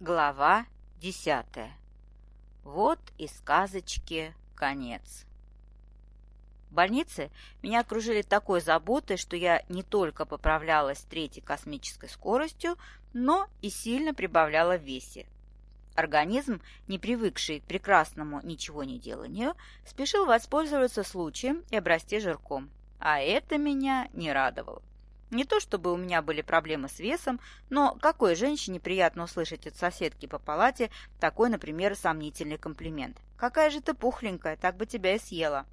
Глава десятая. Вот и сказочки конец. В больнице меня окружили такой заботой, что я не только поправлялась третьей космической скоростью, но и сильно прибавляла в весе. Организм, не привыкший к прекрасному ничего не деланию, спешил воспользоваться случаем и обрасти жирком. А это меня не радовало. Не то чтобы у меня были проблемы с весом, но какой женщине приятно услышать от соседки по палате такой, например, сомнительный комплимент. «Какая же ты пухленькая, так бы тебя и съела».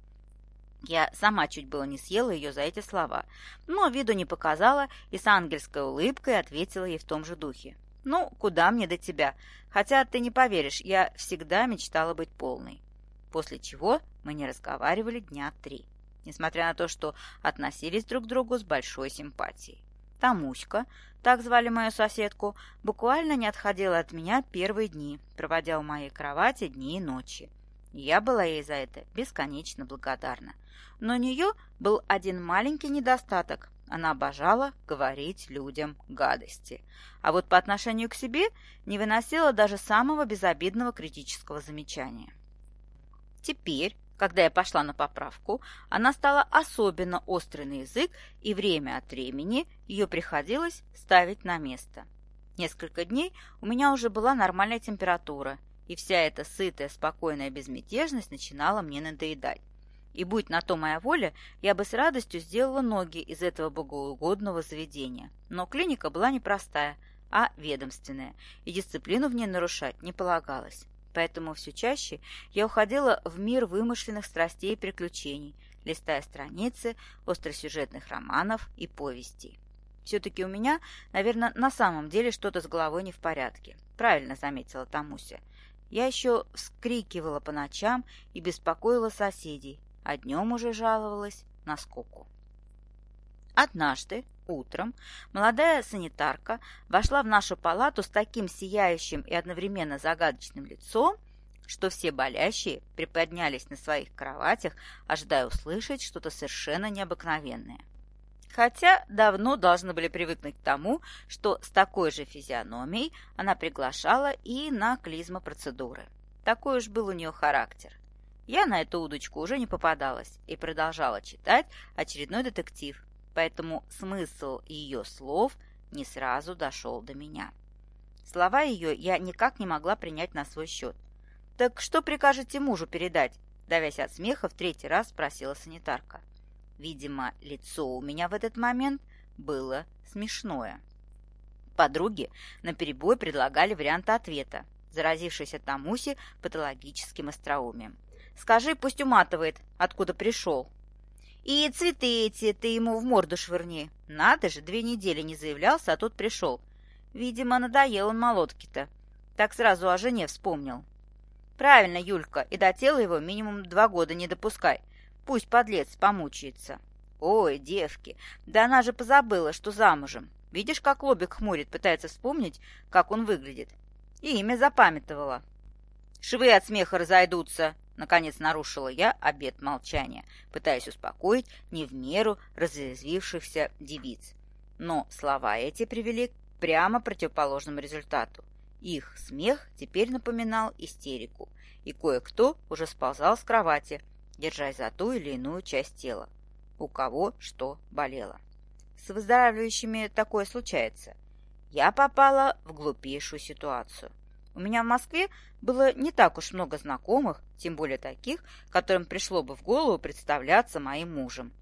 Я сама чуть было не съела ее за эти слова, но виду не показала и с ангельской улыбкой ответила ей в том же духе. «Ну, куда мне до тебя? Хотя, ты не поверишь, я всегда мечтала быть полной». После чего мы не разговаривали дня три несмотря на то, что относились друг к другу с большой симпатией. Тамуська, так звали мою соседку, буквально не отходила от меня первые дни, проводя у моей кровати дни и ночи. Я была ей за это бесконечно благодарна. Но у нее был один маленький недостаток. Она обожала говорить людям гадости. А вот по отношению к себе не выносила даже самого безобидного критического замечания. Теперь, когда я пошла на поправку, она стала особенно острый на язык, и время от времени ее приходилось ставить на место. Несколько дней у меня уже была нормальная температура, и вся эта сытая, спокойная безмятежность начинала мне надоедать. И будь на то моя воля, я бы с радостью сделала ноги из этого богоугодного заведения. Но клиника была непростая, а ведомственная, и дисциплину в ней нарушать не полагалось. Поэтому все чаще я уходила в мир вымышленных страстей и приключений, листая страницы остросюжетных романов и повестей. Все-таки у меня, наверное, на самом деле что-то с головой не в порядке. Правильно заметила Тамуся. Я еще вскрикивала по ночам и беспокоила соседей, а днем уже жаловалась на скуку. Однажды, утром, молодая санитарка вошла в нашу палату с таким сияющим и одновременно загадочным лицом, что все болящие приподнялись на своих кроватях, ожидая услышать что-то совершенно необыкновенное. Хотя давно должны были привыкнуть к тому, что с такой же физиономией она приглашала и на клизмопроцедуры. Такой уж был у нее характер. Я на эту удочку уже не попадалась и продолжала читать очередной детектив, поэтому смысл ее слов не сразу дошел до меня. Слова ее я никак не могла принять на свой счет. «Так что прикажете мужу передать?» Давясь от смеха, в третий раз спросила санитарка. Видимо, лицо у меня в этот момент было смешное. Подруги наперебой предлагали варианты ответа, заразившись от Тамуси патологическим остроумием. «Скажи, пусть уматывает, откуда пришел». И цветы эти ты ему в морду швырни. Надо же, две недели не заявлялся, а тут пришел. Видимо, надоел он молотки-то. Так сразу о жене вспомнил. Правильно, Юлька, и до тела его минимум два года не допускай. Пусть подлец помучается. Ой, девки, да она же позабыла, что замужем. Видишь, как лобик хмурит, пытается вспомнить, как он выглядит. И имя запамятовала. Швы от смеха разойдутся, Наконец нарушила я обет молчания, пытаясь успокоить не в меру разъязвившихся девиц. Но слова эти привели к прямо противоположному результату. Их смех теперь напоминал истерику, и кое-кто уже сползал с кровати, держась за ту или иную часть тела. У кого что болело. С выздоравливающими такое случается. Я попала в глупейшую ситуацию. У меня в Москве было не так уж много знакомых, тем более таких, которым пришло бы в голову представляться моим мужем.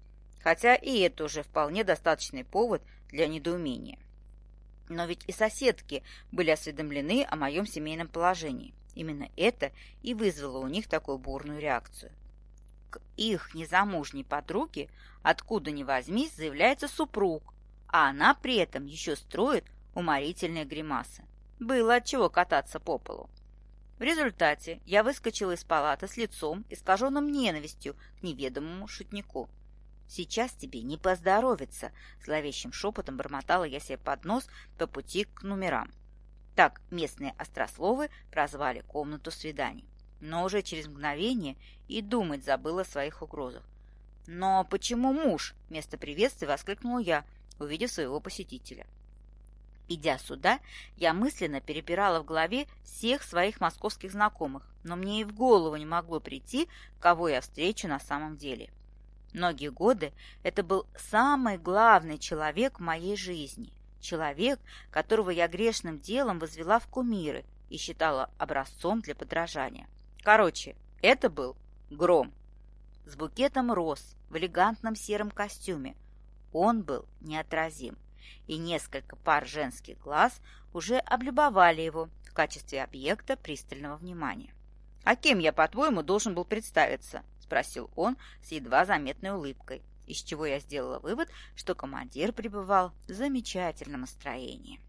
Хотя и это уже вполне достаточный повод для недоумения. Но ведь и соседки были осведомлены о моем семейном положении. Именно это и вызвало у них такую бурную реакцию. К их незамужней подруге, откуда ни возьмись, заявляется супруг, а она при этом еще строит уморительные гримасы. Было от чего кататься по полу. В результате я выскочила из палаты с лицом, искаженным ненавистью к неведомому шутнику. «Сейчас тебе не поздоровится», — зловещим шепотом бормотала я себе под нос по пути к номерам. Так местные острословы прозвали комнату свиданий. Но уже через мгновение и думать забыла о своих угрозах. «Но почему муж?» — вместо приветствия воскликнула я, увидев своего посетителя. Идя сюда, я мысленно перебирала в голове всех своих московских знакомых, но мне и в голову не могло прийти, кого я встречу на самом деле. Многие годы это был самый главный человек в моей жизни. Человек, которого я грешным делом возвела в кумиры и считала образцом для подражания. Короче, это был Гром. С букетом роз в элегантном сером костюме. Он был неотразим и несколько пар женских глаз уже облюбовали его в качестве объекта пристального внимания. «А кем я, по-твоему, должен был представиться?» – спросил он с едва заметной улыбкой, из чего я сделала вывод, что командир пребывал в замечательном настроении.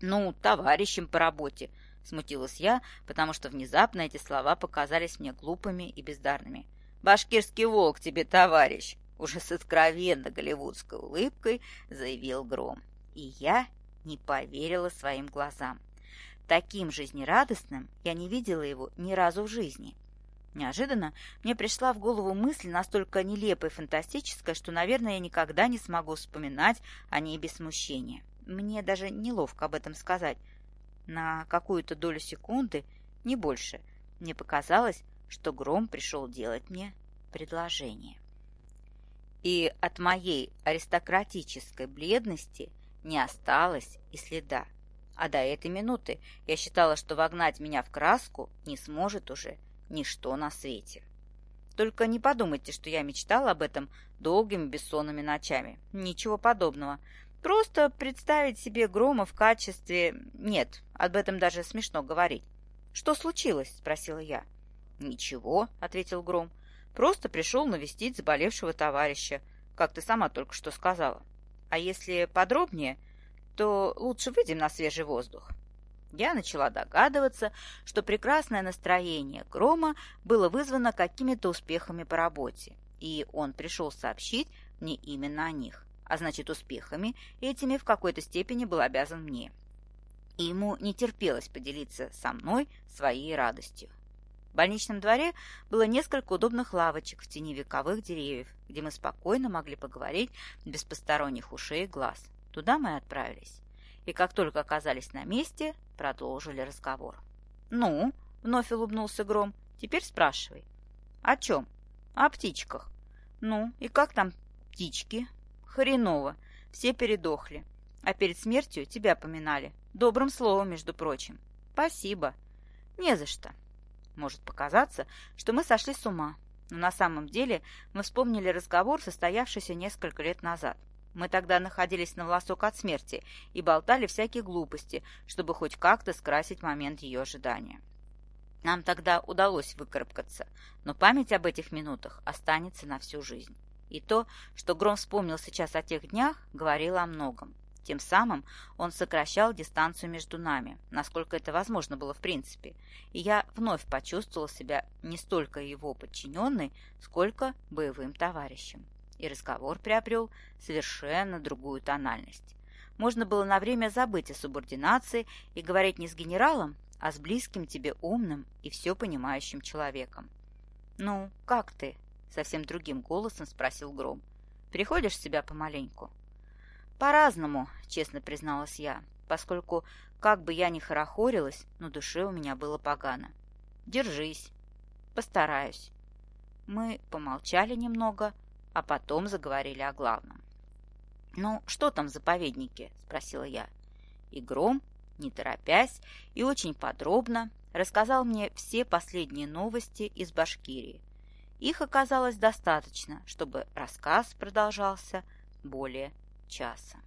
«Ну, товарищем по работе», – смутилась я, потому что внезапно эти слова показались мне глупыми и бездарными. «Башкирский волк тебе, товарищ!» Уже с откровенно голливудской улыбкой заявил Гром. И я не поверила своим глазам. Таким жизнерадостным я не видела его ни разу в жизни. Неожиданно мне пришла в голову мысль настолько нелепая и фантастическая, что, наверное, я никогда не смогу вспоминать о ней без смущения. Мне даже неловко об этом сказать. На какую-то долю секунды, не больше, мне показалось, что Гром пришел делать мне предложение и от моей аристократической бледности не осталось и следа. А до этой минуты я считала, что вогнать меня в краску не сможет уже ничто на свете. Только не подумайте, что я мечтала об этом долгими бессонными ночами. Ничего подобного. Просто представить себе Грома в качестве... Нет, об этом даже смешно говорить. «Что случилось?» – спросила я. «Ничего», – ответил Гром. Просто пришел навестить заболевшего товарища, как ты сама только что сказала. А если подробнее, то лучше выйдем на свежий воздух. Я начала догадываться, что прекрасное настроение Грома было вызвано какими-то успехами по работе, и он пришел сообщить мне именно о них, а значит успехами этими в какой-то степени был обязан мне. И ему не терпелось поделиться со мной своей радостью. Больничном дворе было несколько удобных лавочек в тени вековых деревьев, где мы спокойно могли поговорить без посторонних ушей и глаз. Туда мы отправились. И как только оказались на месте, продолжили разговор. «Ну?» — вновь улыбнулся Гром. «Теперь спрашивай». «О чем?» «О птичках». «Ну, и как там птички?» «Хреново. Все передохли. А перед смертью тебя поминали. Добрым словом, между прочим». «Спасибо». «Не за что». Может показаться, что мы сошли с ума, но на самом деле мы вспомнили разговор, состоявшийся несколько лет назад. Мы тогда находились на волосок от смерти и болтали всякие глупости, чтобы хоть как-то скрасить момент ее ожидания. Нам тогда удалось выкарабкаться, но память об этих минутах останется на всю жизнь. И то, что Гром вспомнил сейчас о тех днях, говорило о многом. Тем самым он сокращал дистанцию между нами, насколько это возможно было в принципе, и я вновь почувствовала себя не столько его подчиненной, сколько боевым товарищем. И разговор приобрел совершенно другую тональность. Можно было на время забыть о субординации и говорить не с генералом, а с близким тебе умным и все понимающим человеком. «Ну, как ты?» — совсем другим голосом спросил Гром. «Приходишь в себя помаленьку?» «По-разному», — честно призналась я, поскольку, как бы я ни хорохорилась, но душе у меня было погано. «Держись. Постараюсь». Мы помолчали немного, а потом заговорили о главном. «Ну, что там в заповеднике?» — спросила я. И Гром, не торопясь и очень подробно, рассказал мне все последние новости из Башкирии. Их оказалось достаточно, чтобы рассказ продолжался более часа.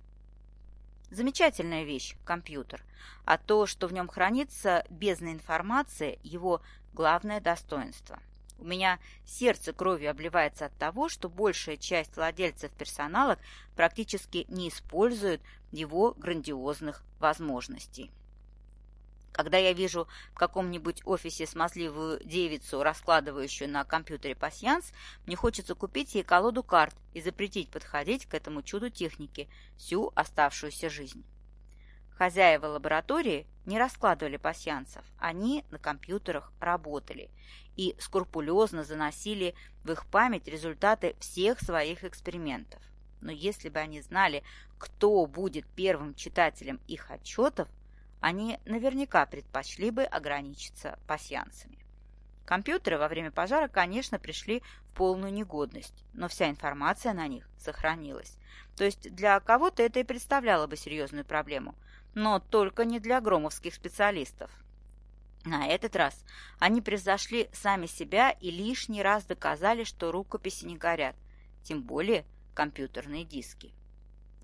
Замечательная вещь – компьютер, а то, что в нем хранится бездна информации – его главное достоинство. У меня сердце кровью обливается от того, что большая часть владельцев персоналок практически не используют его грандиозных возможностей. Когда я вижу в каком-нибудь офисе смазливую девицу, раскладывающую на компьютере пасьянс, мне хочется купить ей колоду карт и запретить подходить к этому чуду техники всю оставшуюся жизнь. Хозяева лаборатории не раскладывали пасьянцев, они на компьютерах работали и скрупулезно заносили в их память результаты всех своих экспериментов. Но если бы они знали, кто будет первым читателем их отчетов, они наверняка предпочли бы ограничиться пасьянцами. Компьютеры во время пожара, конечно, пришли в полную негодность, но вся информация на них сохранилась. То есть для кого-то это и представляло бы серьезную проблему, но только не для громовских специалистов. На этот раз они превзошли сами себя и лишний раз доказали, что рукописи не горят, тем более компьютерные диски.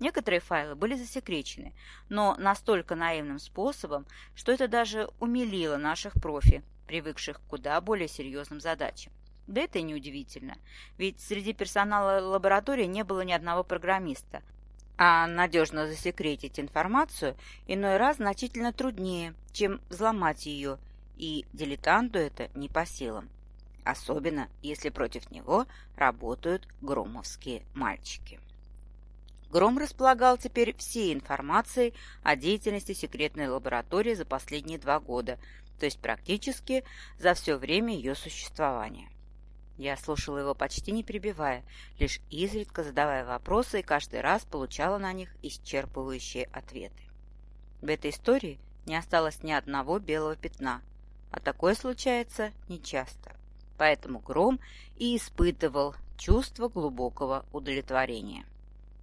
Некоторые файлы были засекречены, но настолько наивным способом, что это даже умилило наших профи, привыкших к куда более серьезным задачам. Да это и неудивительно, ведь среди персонала лаборатории не было ни одного программиста, а надежно засекретить информацию иной раз значительно труднее, чем взломать ее, и дилетанту это не по силам. Особенно, если против него работают громовские мальчики. Гром располагал теперь всей информацией о деятельности секретной лаборатории за последние два года, то есть практически за все время ее существования. Я слушала его почти не прибивая, лишь изредка задавая вопросы и каждый раз получала на них исчерпывающие ответы. В этой истории не осталось ни одного белого пятна, а такое случается нечасто. Поэтому Гром и испытывал чувство глубокого удовлетворения.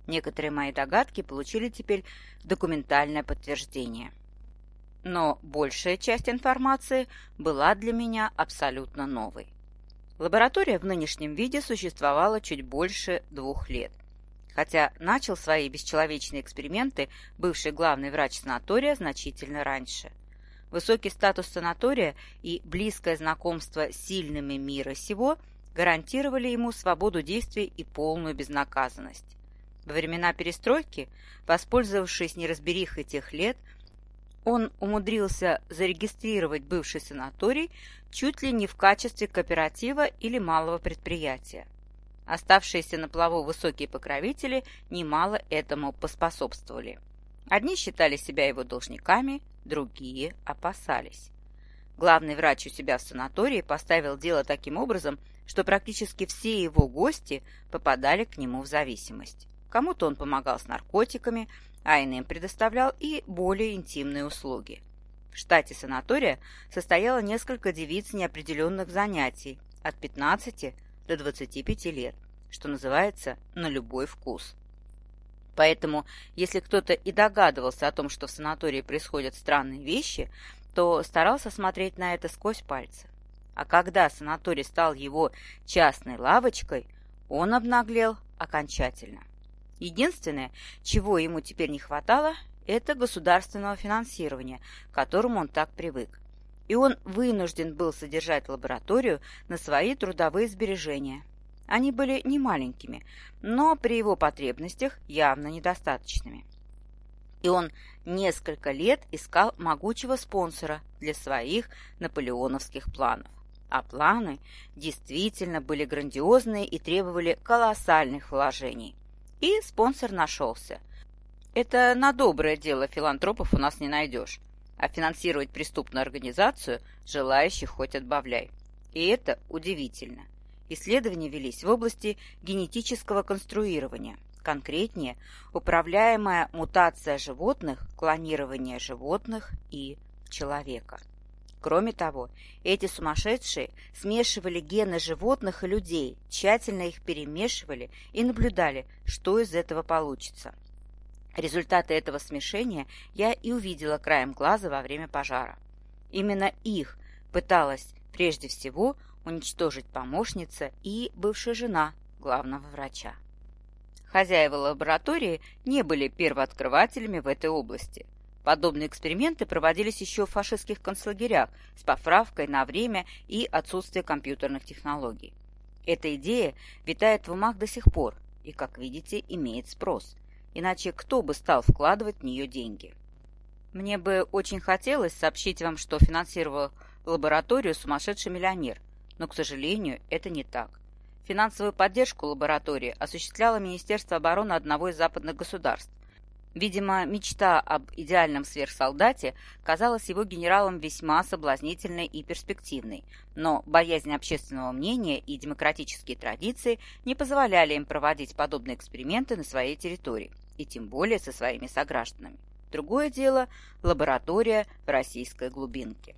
Некоторые мои догадки получили теперь документальное подтверждение. Но большая часть информации была для меня абсолютно новой. Лаборатория в нынешнем виде существовала чуть больше двух лет. Хотя начал свои бесчеловечные эксперименты бывший главный врач санатория значительно раньше. Высокий статус санатория и близкое знакомство с сильными мира сего гарантировали ему свободу действий и полную безнаказанность. Во времена перестройки, воспользовавшись неразберихой тех лет, он умудрился зарегистрировать бывший санаторий чуть ли не в качестве кооператива или малого предприятия. Оставшиеся на плаву высокие покровители немало этому поспособствовали. Одни считали себя его должниками, другие опасались. Главный врач у себя в санатории поставил дело таким образом, что практически все его гости попадали к нему в зависимость. Кому-то он помогал с наркотиками, а иным предоставлял и более интимные услуги. В штате санатория состояло несколько девиц неопределенных занятий от 15 до 25 лет, что называется «на любой вкус». Поэтому, если кто-то и догадывался о том, что в санатории происходят странные вещи, то старался смотреть на это сквозь пальцы. А когда санаторий стал его частной лавочкой, он обнаглел окончательно. Единственное, чего ему теперь не хватало, это государственного финансирования, к которому он так привык. И он вынужден был содержать лабораторию на свои трудовые сбережения. Они были не маленькими, но при его потребностях явно недостаточными. И он несколько лет искал могучего спонсора для своих наполеоновских планов. А планы действительно были грандиозные и требовали колоссальных вложений. И спонсор нашелся. Это на доброе дело филантропов у нас не найдешь. А финансировать преступную организацию желающих хоть отбавляй. И это удивительно. Исследования велись в области генетического конструирования. Конкретнее, управляемая мутация животных, клонирование животных и человека. Кроме того, эти сумасшедшие смешивали гены животных и людей, тщательно их перемешивали и наблюдали, что из этого получится. Результаты этого смешения я и увидела краем глаза во время пожара. Именно их пыталась прежде всего уничтожить помощница и бывшая жена главного врача. Хозяева лаборатории не были первооткрывателями в этой области. Подобные эксперименты проводились еще в фашистских концлагерях с поправкой на время и отсутствие компьютерных технологий. Эта идея витает в умах до сих пор и, как видите, имеет спрос. Иначе кто бы стал вкладывать в нее деньги? Мне бы очень хотелось сообщить вам, что финансировал лабораторию сумасшедший миллионер, но, к сожалению, это не так. Финансовую поддержку лаборатории осуществляло Министерство обороны одного из западных государств, Видимо, мечта об идеальном сверхсолдате казалась его генералам весьма соблазнительной и перспективной, но боязнь общественного мнения и демократические традиции не позволяли им проводить подобные эксперименты на своей территории. и тем более со своими согражданами. Другое дело – лаборатория в российской глубинке.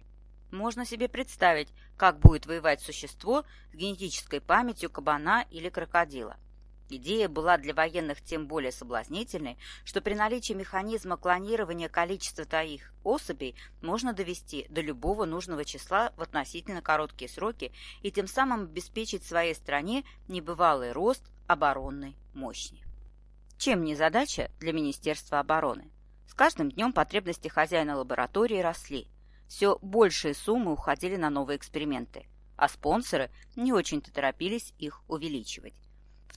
Можно себе представить, как будет воевать существо с генетической памятью кабана или крокодила. Идея была для военных тем более соблазнительной, что при наличии механизма клонирования количества таких особей можно довести до любого нужного числа в относительно короткие сроки и тем самым обеспечить своей стране небывалый рост оборонной мощи. Чем не задача для Министерства обороны? С каждым днем потребности хозяина лаборатории росли. Все большие суммы уходили на новые эксперименты, а спонсоры не очень-то торопились их увеличивать.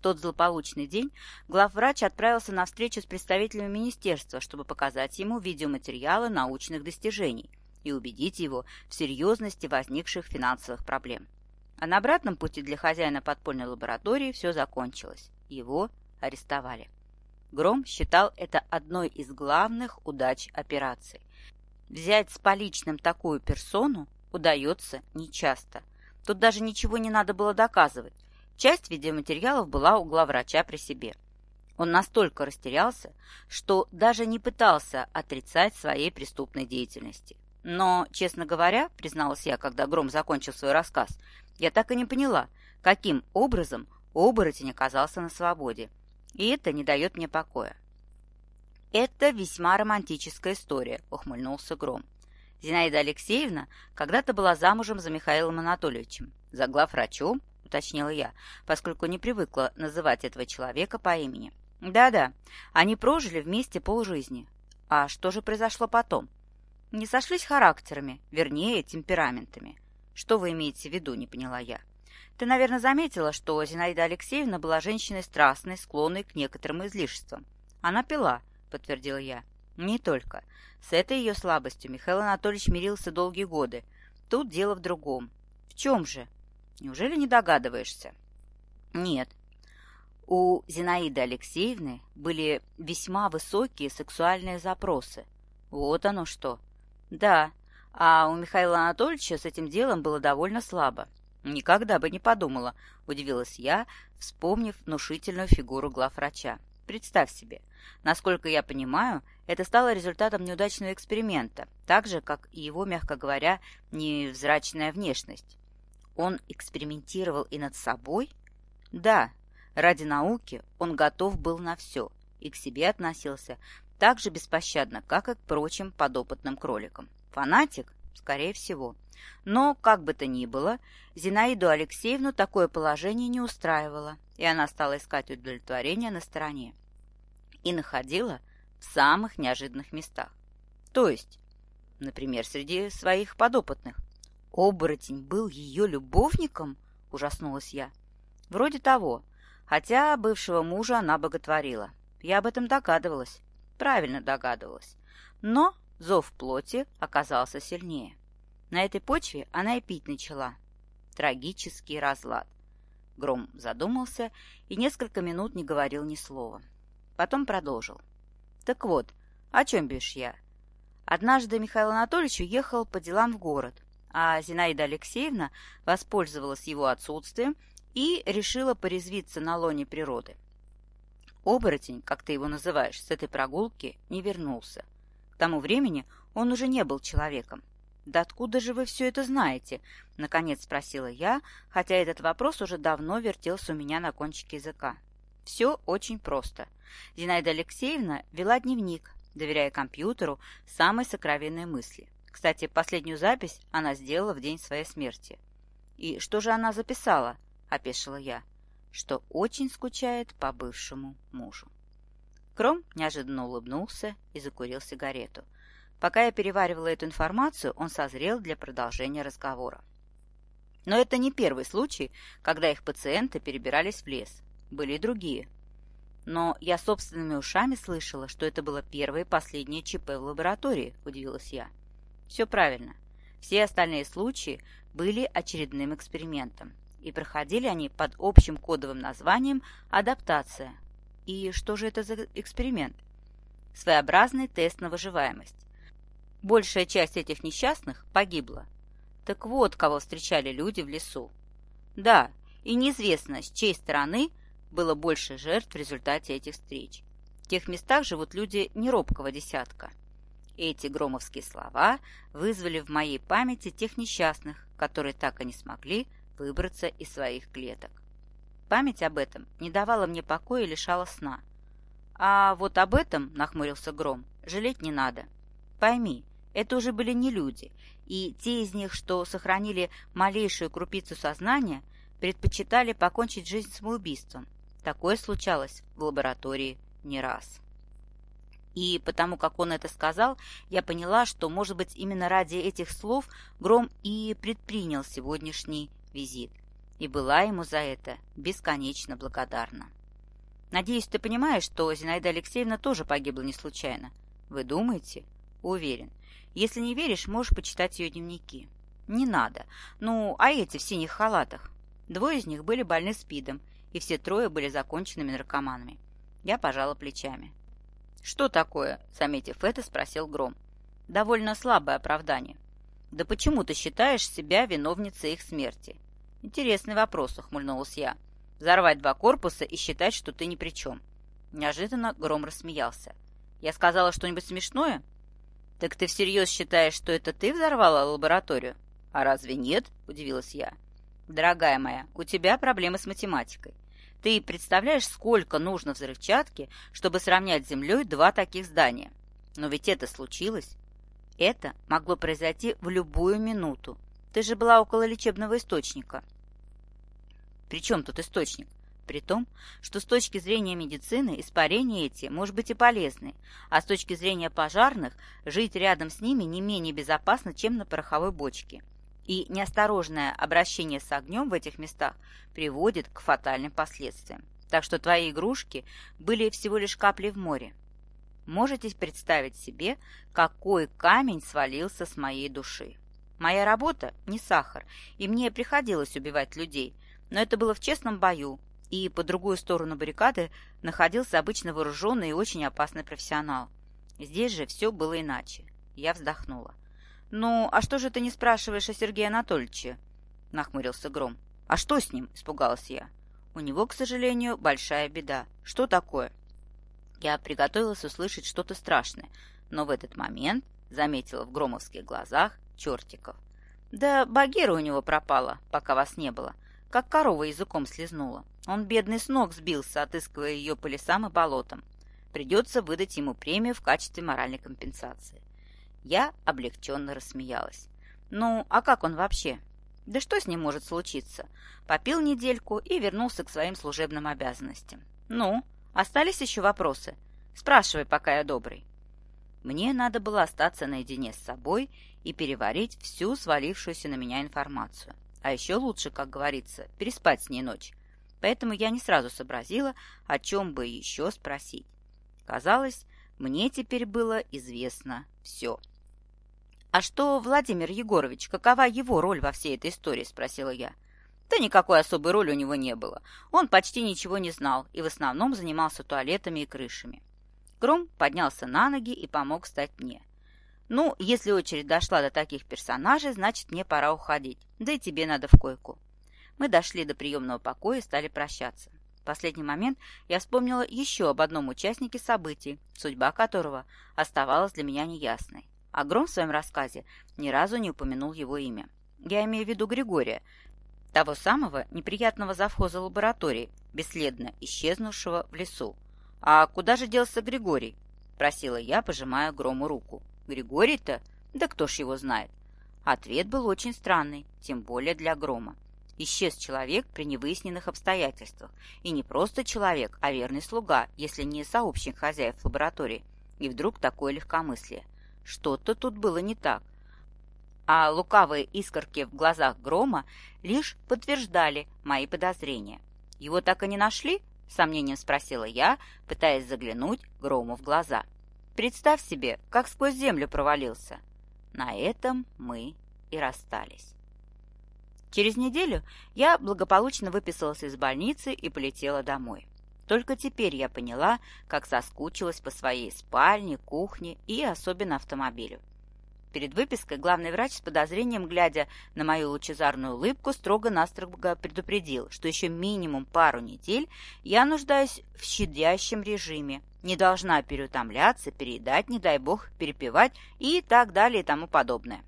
В тот злополучный день главврач отправился на встречу с представителями министерства, чтобы показать ему видеоматериалы научных достижений и убедить его в серьезности возникших финансовых проблем. А на обратном пути для хозяина подпольной лаборатории все закончилось. Его арестовали. Гром считал это одной из главных удач операции. Взять с поличным такую персону удается нечасто. Тут даже ничего не надо было доказывать. Часть видеоматериалов была у главврача при себе. Он настолько растерялся, что даже не пытался отрицать своей преступной деятельности. Но, честно говоря, призналась я, когда Гром закончил свой рассказ, я так и не поняла, каким образом оборотень оказался на свободе. И это не дает мне покоя. «Это весьма романтическая история», — ухмыльнулся Гром. Зинаида Алексеевна когда-то была замужем за Михаилом Анатольевичем, за главврачом уточнила я, поскольку не привыкла называть этого человека по имени. Да-да, они прожили вместе полжизни. А что же произошло потом? Не сошлись характерами, вернее, темпераментами. Что вы имеете в виду, не поняла я. Ты, наверное, заметила, что Зинаида Алексеевна была женщиной страстной, склонной к некоторым излишествам. Она пила, подтвердила я. Не только. С этой ее слабостью Михаил Анатольевич мирился долгие годы. Тут дело в другом. В чем же? Неужели не догадываешься? Нет. У Зинаиды Алексеевны были весьма высокие сексуальные запросы. Вот оно что. Да, а у Михаила Анатольевича с этим делом было довольно слабо. Никогда бы не подумала, удивилась я, вспомнив внушительную фигуру главврача. Представь себе, насколько я понимаю, это стало результатом неудачного эксперимента, так же, как и его, мягко говоря, невзрачная внешность. Он экспериментировал и над собой? Да, ради науки он готов был на все и к себе относился так же беспощадно, как и к прочим подопытным кроликам. Фанатик? Скорее всего. Но, как бы то ни было, Зинаиду Алексеевну такое положение не устраивало, и она стала искать удовлетворение на стороне. И находила в самых неожиданных местах. То есть, например, среди своих подопытных. «Оборотень был ее любовником?» – ужаснулась я. «Вроде того. Хотя бывшего мужа она боготворила. Я об этом догадывалась. Правильно догадывалась. Но зов плоти оказался сильнее. На этой почве она и пить начала. Трагический разлад. Гром задумался и несколько минут не говорил ни слова. Потом продолжил. «Так вот, о чем бишь я? Однажды Михаил Анатольевич уехал по делам в город а Зинаида Алексеевна воспользовалась его отсутствием и решила порезвиться на лоне природы. Оборотень, как ты его называешь, с этой прогулки не вернулся. К тому времени он уже не был человеком. «Да откуда же вы все это знаете?» — наконец спросила я, хотя этот вопрос уже давно вертелся у меня на кончике языка. Все очень просто. Зинаида Алексеевна вела дневник, доверяя компьютеру самые сокровенные мысли — кстати, последнюю запись она сделала в день своей смерти. «И что же она записала?» – опешила я. «Что очень скучает по бывшему мужу». Кром неожиданно улыбнулся и закурил сигарету. Пока я переваривала эту информацию, он созрел для продолжения разговора. Но это не первый случай, когда их пациенты перебирались в лес. Были и другие. Но я собственными ушами слышала, что это было первое и последнее ЧП в лаборатории, удивилась я. Все правильно. Все остальные случаи были очередным экспериментом, и проходили они под общим кодовым названием «адаптация». И что же это за эксперимент? Своеобразный тест на выживаемость. Большая часть этих несчастных погибла. Так вот, кого встречали люди в лесу. Да, и неизвестно, с чьей стороны было больше жертв в результате этих встреч. тех местах живут люди неробкого десятка. Эти громовские слова вызвали в моей памяти тех несчастных, которые так и не смогли выбраться из своих клеток. Память об этом не давала мне покоя и лишала сна. А вот об этом, нахмурился Гром, жалеть не надо. Пойми, это уже были не люди, и те из них, что сохранили малейшую крупицу сознания, предпочитали покончить жизнь самоубийством. Такое случалось в лаборатории не раз. И потому как он это сказал, я поняла, что, может быть, именно ради этих слов Гром и предпринял сегодняшний визит, и была ему за это бесконечно благодарна. Надеюсь, ты понимаешь, что Зинаида Алексеевна тоже погибла не случайно. Вы думаете? Уверен. Если не веришь, можешь почитать ее дневники. Не надо. Ну, а эти в синих халатах? Двое из них были больны СПИДом, и все трое были законченными наркоманами. Я пожала плечами. «Что такое?» — заметив это, спросил Гром. «Довольно слабое оправдание». «Да почему ты считаешь себя виновницей их смерти?» «Интересный вопрос», — ухмыльнулась я. «Взорвать два корпуса и считать, что ты ни при чем». Неожиданно Гром рассмеялся. «Я сказала что-нибудь смешное?» «Так ты всерьез считаешь, что это ты взорвала лабораторию?» «А разве нет?» — удивилась я. «Дорогая моя, у тебя проблемы с математикой. Ты представляешь, сколько нужно взрывчатки, чтобы сравнять с Землей два таких здания? Но ведь это случилось. Это могло произойти в любую минуту. Ты же была около лечебного источника. При чем тут источник? При том, что с точки зрения медицины испарения эти, может быть, и полезны, а с точки зрения пожарных жить рядом с ними не менее безопасно, чем на пороховой бочке и неосторожное обращение с огнем в этих местах приводит к фатальным последствиям. Так что твои игрушки были всего лишь капли в море. Можете представить себе, какой камень свалился с моей души. Моя работа не сахар, и мне приходилось убивать людей, но это было в честном бою, и по другую сторону баррикады находился обычно вооруженный и очень опасный профессионал. Здесь же все было иначе. Я вздохнула. «Ну, а что же ты не спрашиваешь о Сергее Анатольевиче?» — нахмурился Гром. «А что с ним?» — испугалась я. «У него, к сожалению, большая беда. Что такое?» Я приготовилась услышать что-то страшное, но в этот момент заметила в громовских глазах чертиков. «Да Багира у него пропала, пока вас не было, как корова языком слезнула. Он, бедный, с ног сбился, отыскивая ее по лесам и болотам. Придется выдать ему премию в качестве моральной компенсации. Я облегченно рассмеялась. «Ну, а как он вообще?» «Да что с ним может случиться?» Попил недельку и вернулся к своим служебным обязанностям. «Ну, остались еще вопросы? Спрашивай, пока я добрый». Мне надо было остаться наедине с собой и переварить всю свалившуюся на меня информацию. А еще лучше, как говорится, переспать с ней ночь. Поэтому я не сразу сообразила, о чем бы еще спросить. Казалось, мне теперь было известно все. «А что Владимир Егорович? Какова его роль во всей этой истории?» – спросила я. Да никакой особой роли у него не было. Он почти ничего не знал и в основном занимался туалетами и крышами. Гром поднялся на ноги и помог встать мне. «Ну, если очередь дошла до таких персонажей, значит, мне пора уходить. Да и тебе надо в койку». Мы дошли до приемного покоя и стали прощаться. В последний момент я вспомнила еще об одном участнике событий, судьба которого оставалась для меня неясной. А Гром в своем рассказе ни разу не упомянул его имя. Я имею в виду Григория, того самого неприятного завхоза лаборатории, бесследно исчезнувшего в лесу. «А куда же делся Григорий?» – просила я, пожимая Грому руку. «Григорий-то? Да кто ж его знает?» Ответ был очень странный, тем более для Грома. Исчез человек при невыясненных обстоятельствах. И не просто человек, а верный слуга, если не сообщник хозяев лаборатории. И вдруг такое легкомыслие. Что-то тут было не так. А лукавые искорки в глазах Грома лишь подтверждали мои подозрения. «Его так и не нашли?» — сомнением спросила я, пытаясь заглянуть Грому в глаза. «Представь себе, как сквозь землю провалился». На этом мы и расстались. Через неделю я благополучно выписалась из больницы и полетела домой. Только теперь я поняла, как соскучилась по своей спальне, кухне и особенно автомобилю. Перед выпиской главный врач с подозрением, глядя на мою лучезарную улыбку, строго-настрого предупредил, что еще минимум пару недель я нуждаюсь в щадящем режиме, не должна переутомляться, переедать, не дай бог, перепивать и так далее и тому подобное.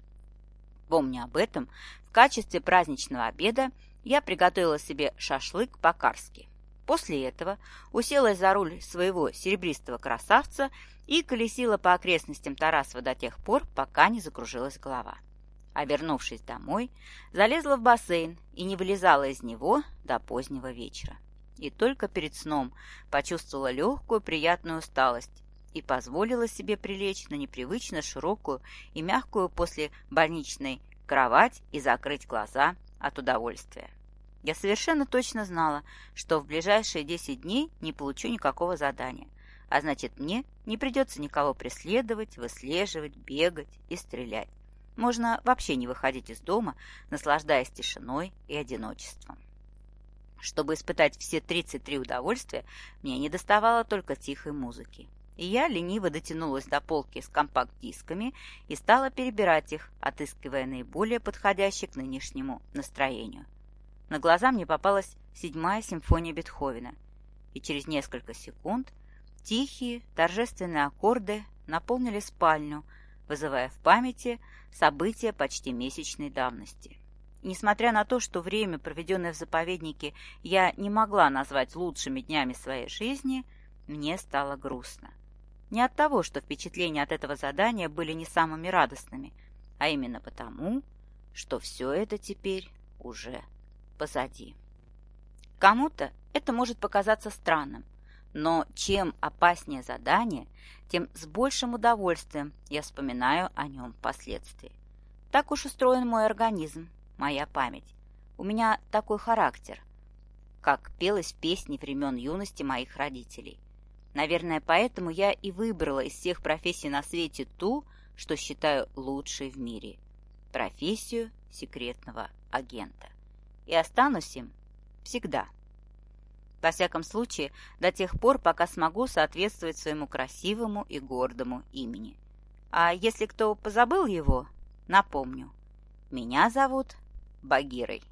Помня об этом, в качестве праздничного обеда я приготовила себе шашлык по-карски. После этого уселась за руль своего серебристого красавца и колесила по окрестностям Тарасова до тех пор, пока не закружилась голова. А вернувшись домой, залезла в бассейн и не вылезала из него до позднего вечера. И только перед сном почувствовала легкую приятную усталость и позволила себе прилечь на непривычно широкую и мягкую после больничной кровать и закрыть глаза от удовольствия. Я совершенно точно знала, что в ближайшие 10 дней не получу никакого задания, а значит, мне не придется никого преследовать, выслеживать, бегать и стрелять. Можно вообще не выходить из дома, наслаждаясь тишиной и одиночеством. Чтобы испытать все 33 удовольствия, мне не доставало только тихой музыки. И я лениво дотянулась до полки с компакт-дисками и стала перебирать их, отыскивая наиболее подходящий к нынешнему настроению. На глаза мне попалась седьмая симфония Бетховена, и через несколько секунд тихие, торжественные аккорды наполнили спальню, вызывая в памяти события почти месячной давности. несмотря на то, что время, проведенное в заповеднике, я не могла назвать лучшими днями своей жизни, мне стало грустно. Не от того, что впечатления от этого задания были не самыми радостными, а именно потому, что все это теперь уже позади. Кому-то это может показаться странным, но чем опаснее задание, тем с большим удовольствием я вспоминаю о нем впоследствии. Так уж устроен мой организм, моя память. У меня такой характер, как пелось в песне времен юности моих родителей. Наверное, поэтому я и выбрала из всех профессий на свете ту, что считаю лучшей в мире – профессию секретного агента и останусь им всегда. Во всяком случае, до тех пор, пока смогу соответствовать своему красивому и гордому имени. А если кто позабыл его, напомню. Меня зовут Багирой.